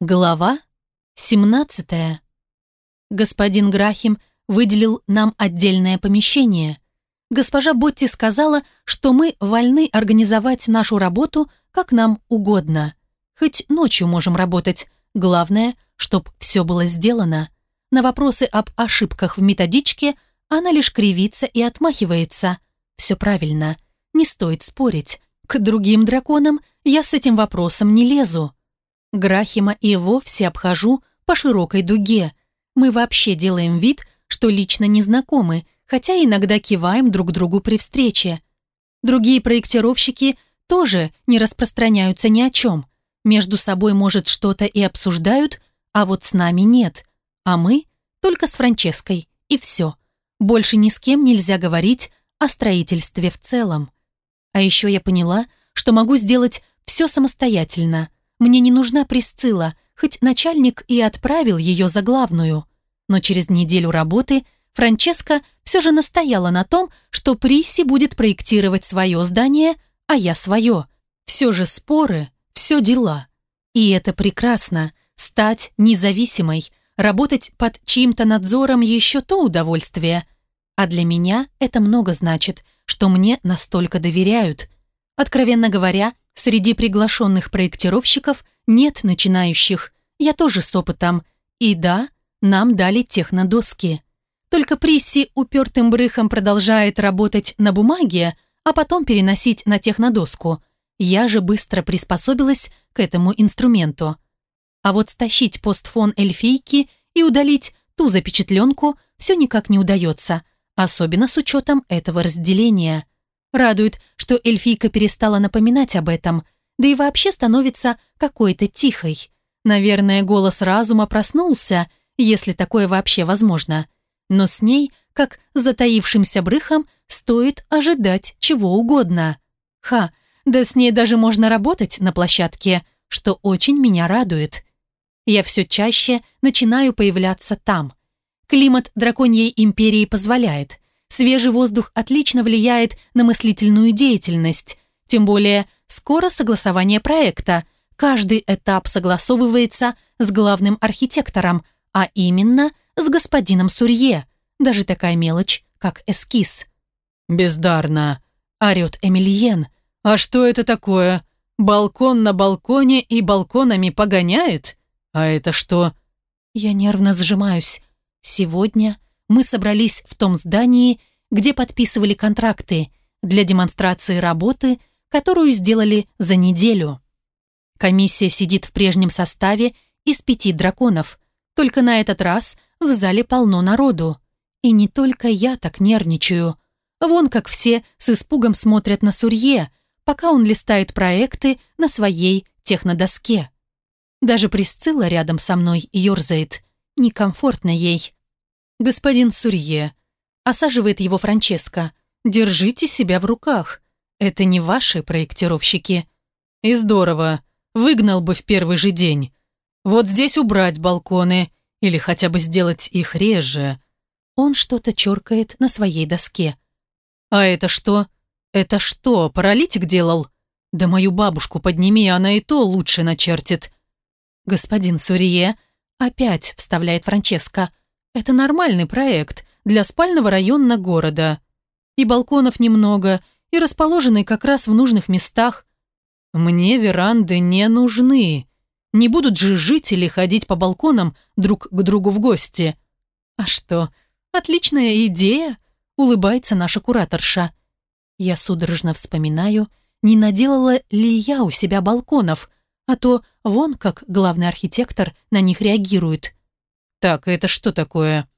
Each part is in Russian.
Глава 17. Господин Грахим выделил нам отдельное помещение. Госпожа Ботти сказала, что мы вольны организовать нашу работу как нам угодно. Хоть ночью можем работать, главное, чтобы все было сделано. На вопросы об ошибках в методичке она лишь кривится и отмахивается. Все правильно, не стоит спорить. К другим драконам я с этим вопросом не лезу. Грахима и вовсе обхожу по широкой дуге. Мы вообще делаем вид, что лично не знакомы, хотя иногда киваем друг другу при встрече. Другие проектировщики тоже не распространяются ни о чем. Между собой, может, что-то и обсуждают, а вот с нами нет. А мы только с Франческой, и все. Больше ни с кем нельзя говорить о строительстве в целом. А еще я поняла, что могу сделать все самостоятельно – мне не нужна Присцилла, хоть начальник и отправил ее за главную. Но через неделю работы Франческа все же настояла на том, что Присси будет проектировать свое здание, а я свое. Все же споры, все дела. И это прекрасно. Стать независимой, работать под чьим-то надзором еще то удовольствие. А для меня это много значит, что мне настолько доверяют. Откровенно говоря, Среди приглашенных проектировщиков нет начинающих. Я тоже с опытом. И да, нам дали технодоски. Только Присси упертым брыхом продолжает работать на бумаге, а потом переносить на технодоску. Я же быстро приспособилась к этому инструменту. А вот стащить постфон эльфийки и удалить ту запечатленку все никак не удается, особенно с учетом этого разделения – Радует, что эльфийка перестала напоминать об этом, да и вообще становится какой-то тихой. Наверное, голос разума проснулся, если такое вообще возможно. Но с ней, как с затаившимся брыхом, стоит ожидать чего угодно. Ха, да с ней даже можно работать на площадке, что очень меня радует. Я все чаще начинаю появляться там. Климат драконьей империи позволяет – Свежий воздух отлично влияет на мыслительную деятельность, тем более скоро согласование проекта. Каждый этап согласовывается с главным архитектором, а именно с господином Сурье, даже такая мелочь, как эскиз. «Бездарно», — орёт Эмильен. «А что это такое? Балкон на балконе и балконами погоняет? А это что?» Я нервно сжимаюсь. Сегодня мы собрались в том здании, где подписывали контракты для демонстрации работы, которую сделали за неделю. Комиссия сидит в прежнем составе из пяти драконов, только на этот раз в зале полно народу. И не только я так нервничаю. Вон как все с испугом смотрят на Сурье, пока он листает проекты на своей технодоске. Даже Присцилла рядом со мной ерзает. Некомфортно ей господин Сурье», — осаживает его Франческо. «Держите себя в руках. Это не ваши проектировщики». «И здорово. Выгнал бы в первый же день. Вот здесь убрать балконы или хотя бы сделать их реже». Он что-то черкает на своей доске. «А это что? Это что, паралитик делал?» «Да мою бабушку подними, она и то лучше начертит». «Господин Сурье», — опять вставляет Франческо, — это нормальный проект для спального района города. И балконов немного, и расположены как раз в нужных местах. Мне веранды не нужны. Не будут же жители ходить по балконам друг к другу в гости. А что, отличная идея, улыбается наша кураторша. Я судорожно вспоминаю, не наделала ли я у себя балконов, а то вон как главный архитектор на них реагирует. Так, это что такое?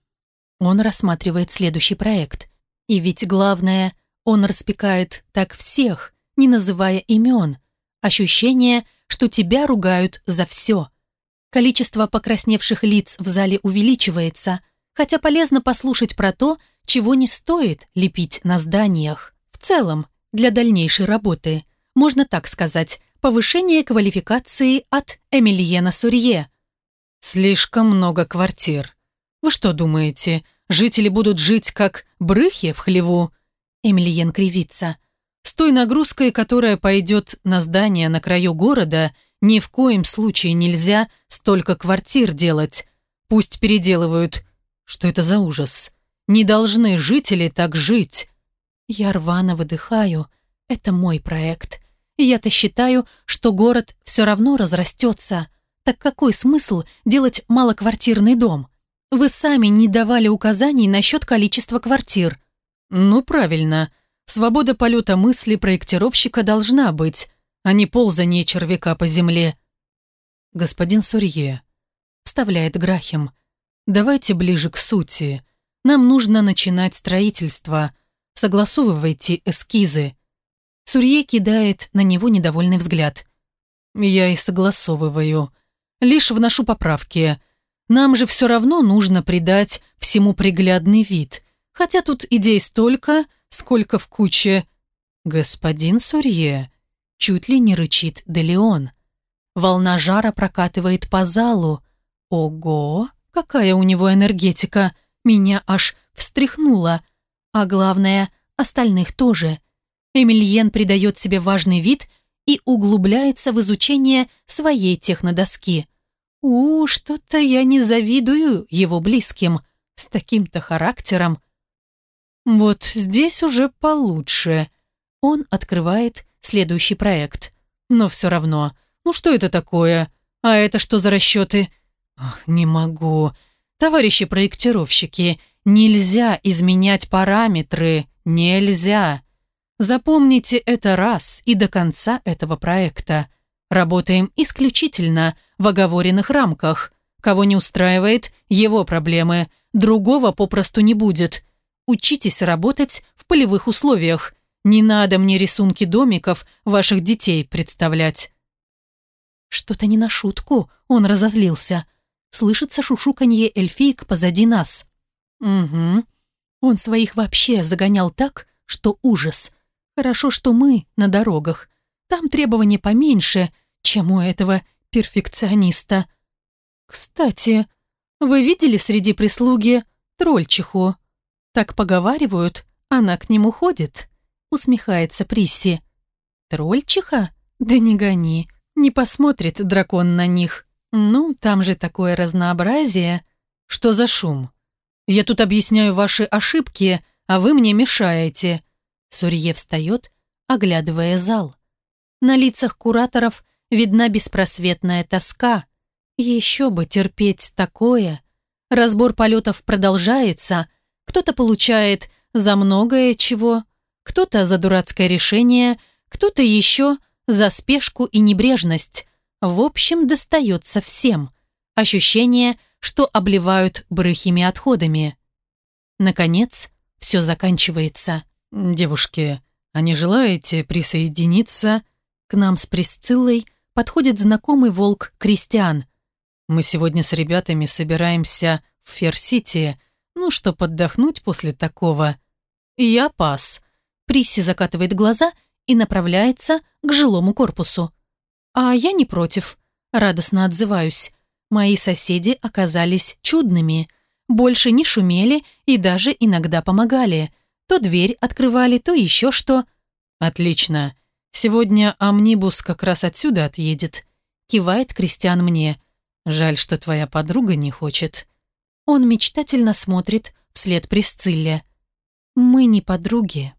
Он рассматривает следующий проект. И ведь главное, он распекает так всех, не называя имен. Ощущение, что тебя ругают за все. Количество покрасневших лиц в зале увеличивается, хотя полезно послушать про то, чего не стоит лепить на зданиях. В целом, для дальнейшей работы, можно так сказать, повышение квалификации от Эмильена Сурье – Слишком много квартир. Вы что думаете, жители будут жить как брыхи в хлеву? Эмильен кривится. С той нагрузкой, которая пойдет на здание на краю города, ни в коем случае нельзя столько квартир делать. Пусть переделывают. Что это за ужас? Не должны жители так жить. Я рвано выдыхаю. Это мой проект. Я-то считаю, что город все равно разрастется. Так какой смысл делать малоквартирный дом? Вы сами не давали указаний насчет количества квартир. Ну, правильно. Свобода полета мысли проектировщика должна быть, а не ползание червяка по земле. Господин Сурье, вставляет Грахим, давайте ближе к сути. Нам нужно начинать строительство. Согласовывайте эскизы. Сурье кидает на него недовольный взгляд. Я и согласовываю лишь вношу поправки. Нам же все равно нужно придать всему приглядный вид, хотя тут идей столько, сколько в куче. Господин Сурье чуть ли не рычит Делеон. Волна жара прокатывает по залу. Ого, какая у него энергетика! Меня аж встряхнуло. А главное, остальных тоже. Эмильен придает себе важный вид и углубляется в изучение своей технодоски. У, что-то я не завидую его близким с таким-то характером. Вот здесь уже получше. Он открывает следующий проект. Но все равно, ну что это такое? А это что за расчеты? Ах, не могу. Товарищи проектировщики, нельзя изменять параметры, нельзя. Запомните это раз и до конца этого проекта. Работаем исключительно в оговоренных рамках. Кого не устраивает, его проблемы. Другого попросту не будет. Учитесь работать в полевых условиях. Не надо мне рисунки домиков ваших детей представлять. Что-то не на шутку, он разозлился. Слышится шушуканье эльфиек позади нас. Угу. Он своих вообще загонял так, что ужас. Хорошо, что мы на дорогах. Там требования поменьше, чем у этого перфекциониста. Кстати, вы видели среди прислуги трольчиху? Так поговаривают, она к нему ходит. Усмехается Присси. Трольчиха? Да не гони, не посмотрит дракон на них. Ну, там же такое разнообразие. Что за шум? Я тут объясняю ваши ошибки, а вы мне мешаете. Сурье встает, оглядывая зал. На лицах кураторов видна беспросветная тоска. Еще бы терпеть такое. Разбор полетов продолжается. Кто-то получает за многое чего, кто-то за дурацкое решение, кто-то еще за спешку и небрежность. В общем, достается всем. Ощущение, что обливают брыхими отходами. Наконец, все заканчивается. «Девушки, а не желаете присоединиться?» К нам с Присциллой подходит знакомый волк Кристиан. «Мы сегодня с ребятами собираемся в Ферсити, ну что поддохнуть после такого?» «Я пас». Присси закатывает глаза и направляется к жилому корпусу. «А я не против», — радостно отзываюсь. «Мои соседи оказались чудными, больше не шумели и даже иногда помогали» то дверь открывали, то еще что. Отлично. Сегодня амнибус как раз отсюда отъедет. Кивает Кристиан мне. Жаль, что твоя подруга не хочет. Он мечтательно смотрит вслед Присцилле. Мы не подруги.